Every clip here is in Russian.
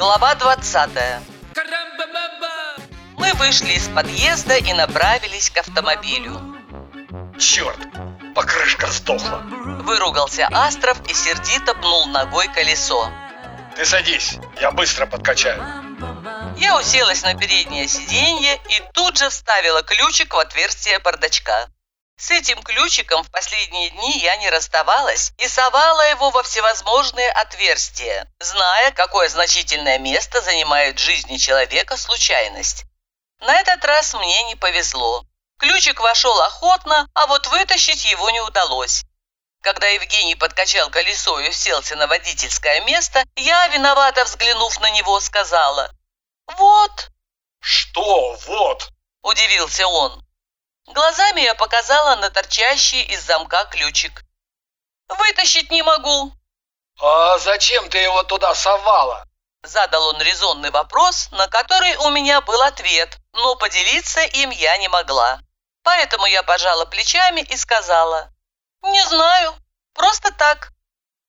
Глава 20 Мы вышли из подъезда и направились к автомобилю. Черт, покрышка сдохла. Выругался Астров и сердито пнул ногой колесо. Ты садись, я быстро подкачаю. Я уселась на переднее сиденье и тут же вставила ключик в отверстие бардачка. С этим ключиком в последние дни я не расставалась и совала его во всевозможные отверстия, зная, какое значительное место занимает в жизни человека случайность. На этот раз мне не повезло. Ключик вошел охотно, а вот вытащить его не удалось. Когда Евгений подкачал колесо и уселся на водительское место, я, виновато взглянув на него, сказала «Вот». «Что «вот»?» – удивился он. Глазами я показала на торчащий из замка ключик. «Вытащить не могу». «А зачем ты его туда совала?» Задал он резонный вопрос, на который у меня был ответ, но поделиться им я не могла. Поэтому я пожала плечами и сказала, «Не знаю, просто так».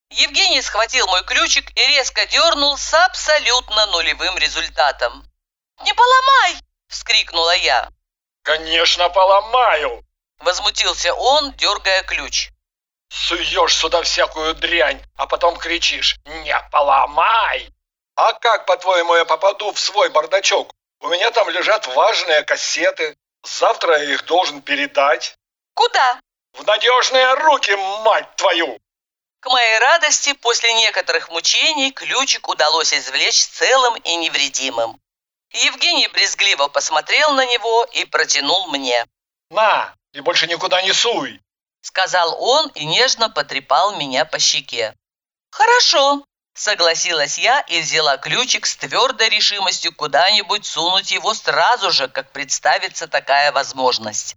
Евгений схватил мой ключик и резко дернул с абсолютно нулевым результатом. «Не поломай!» – вскрикнула я. «Конечно поломаю!» Возмутился он, дергая ключ. «Суешь сюда всякую дрянь, а потом кричишь «Не поломай!» «А как, по-твоему, я попаду в свой бардачок? У меня там лежат важные кассеты. Завтра я их должен передать». «Куда?» «В надежные руки, мать твою!» К моей радости, после некоторых мучений, ключик удалось извлечь целым и невредимым. Евгений брезгливо посмотрел на него и протянул мне. «На, и больше никуда не суй!» Сказал он и нежно потрепал меня по щеке. «Хорошо», согласилась я и взяла ключик с твердой решимостью куда-нибудь сунуть его сразу же, как представится такая возможность.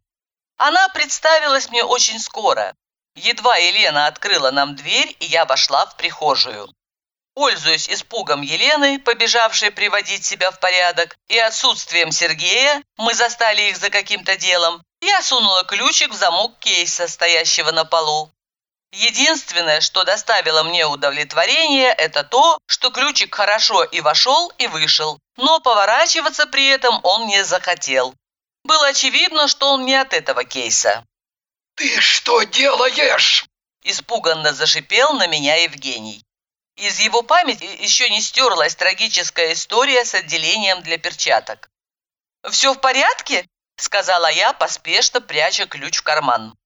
Она представилась мне очень скоро. Едва Елена открыла нам дверь, и я вошла в прихожую. Пользуясь испугом Елены, побежавшей приводить себя в порядок, и отсутствием Сергея, мы застали их за каким-то делом, я сунула ключик в замок кейса, стоящего на полу. Единственное, что доставило мне удовлетворение, это то, что ключик хорошо и вошел, и вышел, но поворачиваться при этом он не захотел. Было очевидно, что он не от этого кейса. «Ты что делаешь?» Испуганно зашипел на меня Евгений. Из его памяти еще не стерлась трагическая история с отделением для перчаток. «Все в порядке?» – сказала я, поспешно пряча ключ в карман.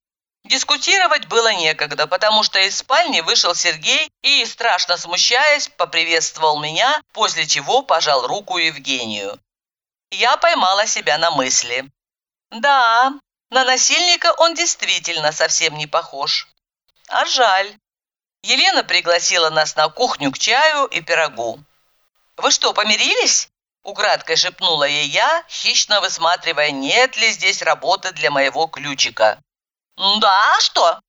Дискутировать было некогда, потому что из спальни вышел Сергей и, страшно смущаясь, поприветствовал меня, после чего пожал руку Евгению. Я поймала себя на мысли. Да, на насильника он действительно совсем не похож. А жаль. Елена пригласила нас на кухню к чаю и пирогу. «Вы что, помирились?» Украдкой шепнула ей я, хищно высматривая, нет ли здесь работы для моего ключика. «Да, что?»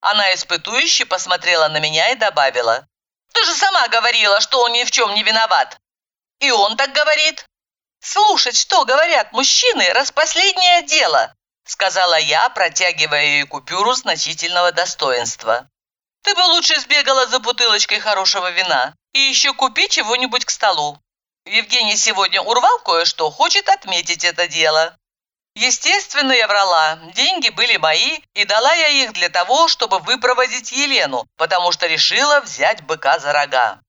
Она испытующе посмотрела на меня и добавила. «Ты же сама говорила, что он ни в чем не виноват!» «И он так говорит!» «Слушать, что говорят мужчины, раз последнее дело!» сказала я, протягивая ей купюру значительного достоинства. Ты бы лучше сбегала за бутылочкой хорошего вина и еще купи чего-нибудь к столу. Евгений сегодня урвал кое-что, хочет отметить это дело. Естественно, я врала. Деньги были мои, и дала я их для того, чтобы выпроводить Елену, потому что решила взять быка за рога.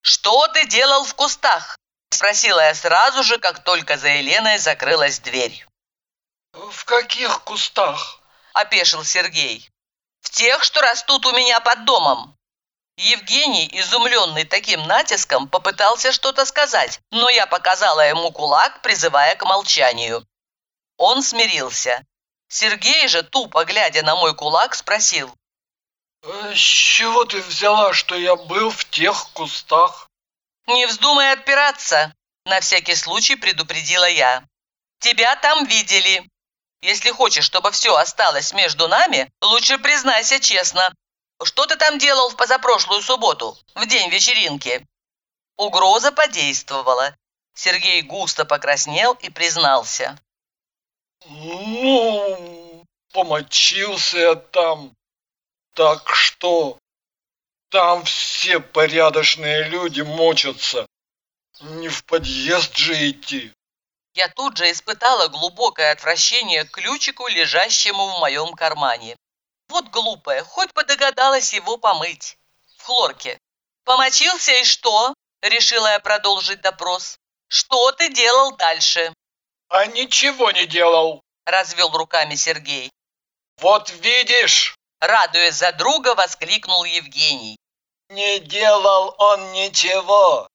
«Что ты делал в кустах?» – спросила я сразу же, как только за Еленой закрылась дверь. «В каких кустах?» – опешил Сергей тех, что растут у меня под домом». Евгений, изумленный таким натиском, попытался что-то сказать, но я показала ему кулак, призывая к молчанию. Он смирился. Сергей же, тупо глядя на мой кулак, спросил. «С чего ты взяла, что я был в тех кустах?» «Не вздумай отпираться», – на всякий случай предупредила я. «Тебя там видели. Если хочешь, чтобы все осталось между нами, лучше признайся честно. Что ты там делал в позапрошлую субботу, в день вечеринки?» Угроза подействовала. Сергей густо покраснел и признался. «Ну, помочился я там. Так что, там все порядочные люди мочатся. Не в подъезд же идти. Я тут же испытала глубокое отвращение к ключику, лежащему в моем кармане. Вот глупая, хоть бы догадалась его помыть. В хлорке. Помочился и что? Решила я продолжить допрос. Что ты делал дальше? А ничего не делал. Развел руками Сергей. Вот видишь. Радуясь за друга, воскликнул Евгений. Не делал он ничего.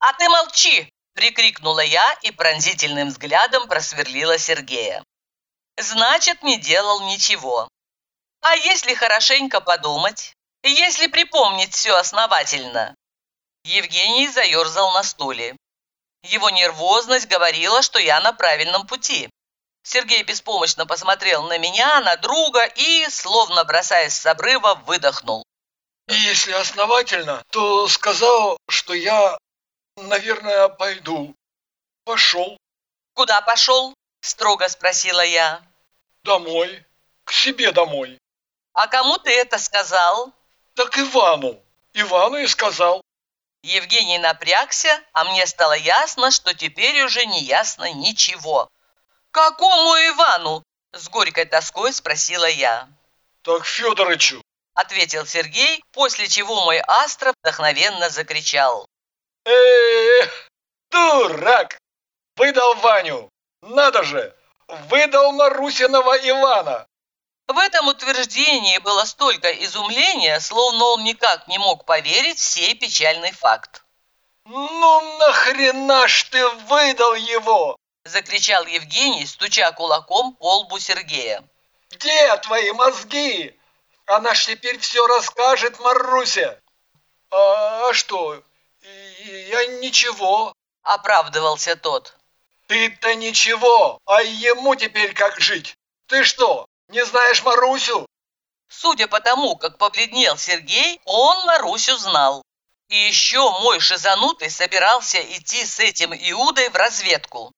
А ты молчи, прикрикнула я и пронзительным взглядом просверлила Сергея. Значит, не делал ничего. А если хорошенько подумать? Если припомнить все основательно? Евгений заерзал на стуле. Его нервозность говорила, что я на правильном пути. Сергей беспомощно посмотрел на меня, на друга и, словно бросаясь с обрыва, выдохнул. Если основательно, то сказал, что я, наверное, пойду. Пошел. Куда пошел? Строго спросила я. Домой. К себе домой. А кому ты это сказал? Так Ивану. Ивану и сказал. Евгений напрягся, а мне стало ясно, что теперь уже не ясно ничего. «Какому Ивану?» – с горькой тоской спросила я. «Так Федорычу», – ответил Сергей, после чего мой астро вдохновенно закричал. «Эх, дурак! Выдал Ваню! Надо же! Выдал Марусиного Ивана!» В этом утверждении было столько изумления, словно он никак не мог поверить в сей печальный факт. «Ну нахрена ж ты выдал его?» – закричал Евгений, стуча кулаком по лбу Сергея. «Где твои мозги? Она ж теперь все расскажет Марусе!» «А, а что? Я ничего!» – оправдывался тот. «Ты-то ничего, а ему теперь как жить? Ты что, не знаешь Марусю?» Судя по тому, как побледнел Сергей, он Марусю знал. И еще мой шизанутый собирался идти с этим Иудой в разведку.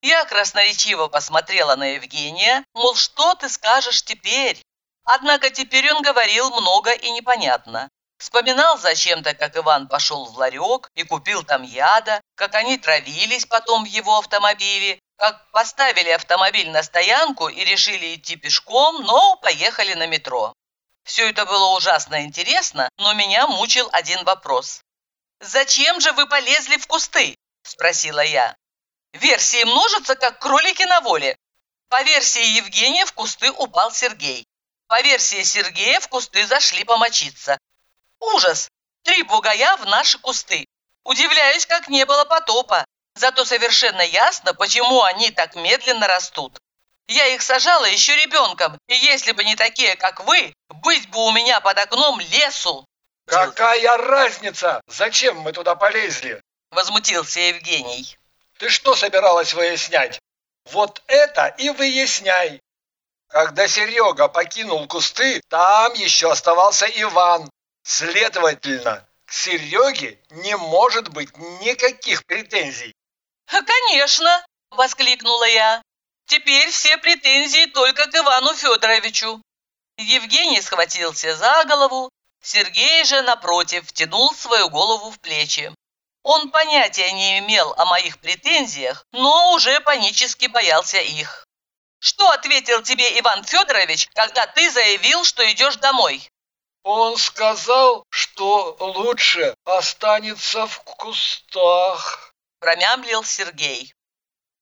Я красноречиво посмотрела на Евгения, мол, что ты скажешь теперь? Однако теперь он говорил много и непонятно. Вспоминал зачем-то, как Иван пошел в ларек и купил там яда, как они травились потом в его автомобиле, как поставили автомобиль на стоянку и решили идти пешком, но поехали на метро. Все это было ужасно интересно, но меня мучил один вопрос. «Зачем же вы полезли в кусты?» – спросила я. Версии множатся, как кролики на воле. По версии Евгения в кусты упал Сергей. По версии Сергея в кусты зашли помочиться. Ужас! Три бугая в наши кусты. Удивляюсь, как не было потопа. Зато совершенно ясно, почему они так медленно растут. Я их сажала еще ребенком, и если бы не такие, как вы, быть бы у меня под окном лесу. Какая разница? Зачем мы туда полезли? Возмутился Евгений. Ты что собиралась выяснять? Вот это и выясняй. Когда Серега покинул кусты, там еще оставался Иван. Следовательно, к Сереге не может быть никаких претензий. «Конечно!» – воскликнула я. «Теперь все претензии только к Ивану Федоровичу». Евгений схватился за голову, Сергей же, напротив, втянул свою голову в плечи. Он понятия не имел о моих претензиях, но уже панически боялся их. «Что ответил тебе Иван Федорович, когда ты заявил, что идешь домой?» «Он сказал, что лучше останется в кустах», промямлил Сергей.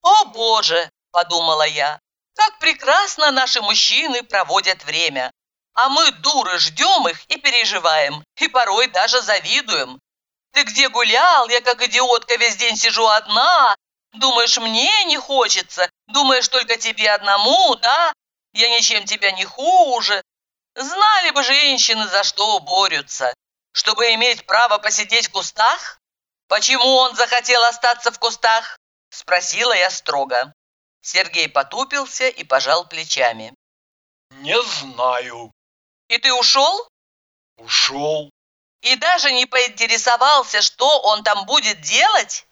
«О, Боже!» – подумала я. «Как прекрасно наши мужчины проводят время! А мы, дуры, ждем их и переживаем, и порой даже завидуем. Ты где гулял? Я как идиотка весь день сижу одна. Думаешь, мне не хочется? Думаешь, только тебе одному, да? Я ничем тебя не хуже. Знали бы женщины, за что борются. Чтобы иметь право посидеть в кустах? «Почему он захотел остаться в кустах?» – спросила я строго. Сергей потупился и пожал плечами. «Не знаю». «И ты ушел?» «Ушел». «И даже не поинтересовался, что он там будет делать?»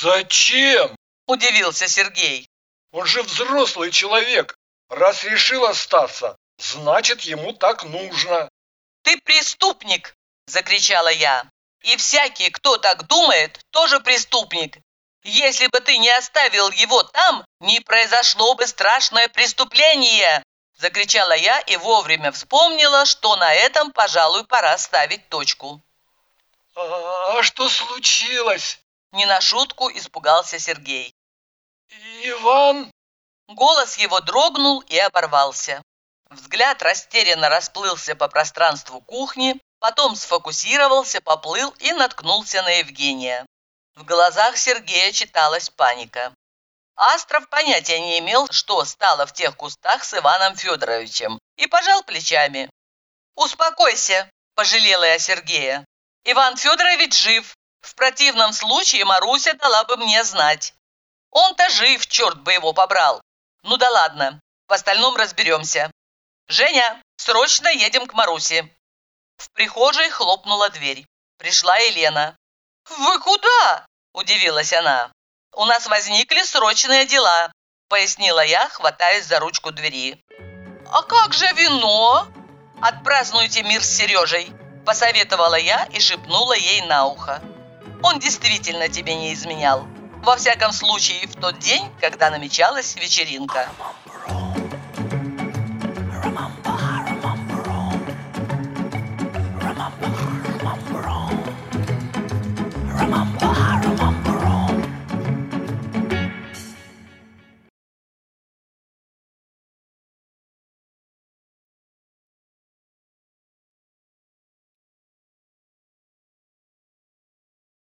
«Зачем?» – удивился Сергей. «Он же взрослый человек. Раз решил остаться, значит, ему так нужно». «Ты преступник!» – закричала я. И всякий, кто так думает, тоже преступник. Если бы ты не оставил его там, не произошло бы страшное преступление!» Закричала я и вовремя вспомнила, что на этом, пожалуй, пора ставить точку. «А, а что случилось?» Не на шутку испугался Сергей. «Иван?» Голос его дрогнул и оборвался. Взгляд растерянно расплылся по пространству кухни, потом сфокусировался, поплыл и наткнулся на Евгения. В глазах Сергея читалась паника. Астров понятия не имел, что стало в тех кустах с Иваном Федоровичем, и пожал плечами. «Успокойся», – пожалела я Сергея. «Иван Федорович жив. В противном случае Маруся дала бы мне знать. Он-то жив, черт бы его побрал. Ну да ладно, в остальном разберемся. Женя, срочно едем к Марусе». В прихожей хлопнула дверь. Пришла Елена. «Вы куда?» – удивилась она. «У нас возникли срочные дела», – пояснила я, хватаясь за ручку двери. «А как же вино?» «Отпразднуйте мир с Сережей», – посоветовала я и шепнула ей на ухо. «Он действительно тебе не изменял. Во всяком случае, в тот день, когда намечалась вечеринка».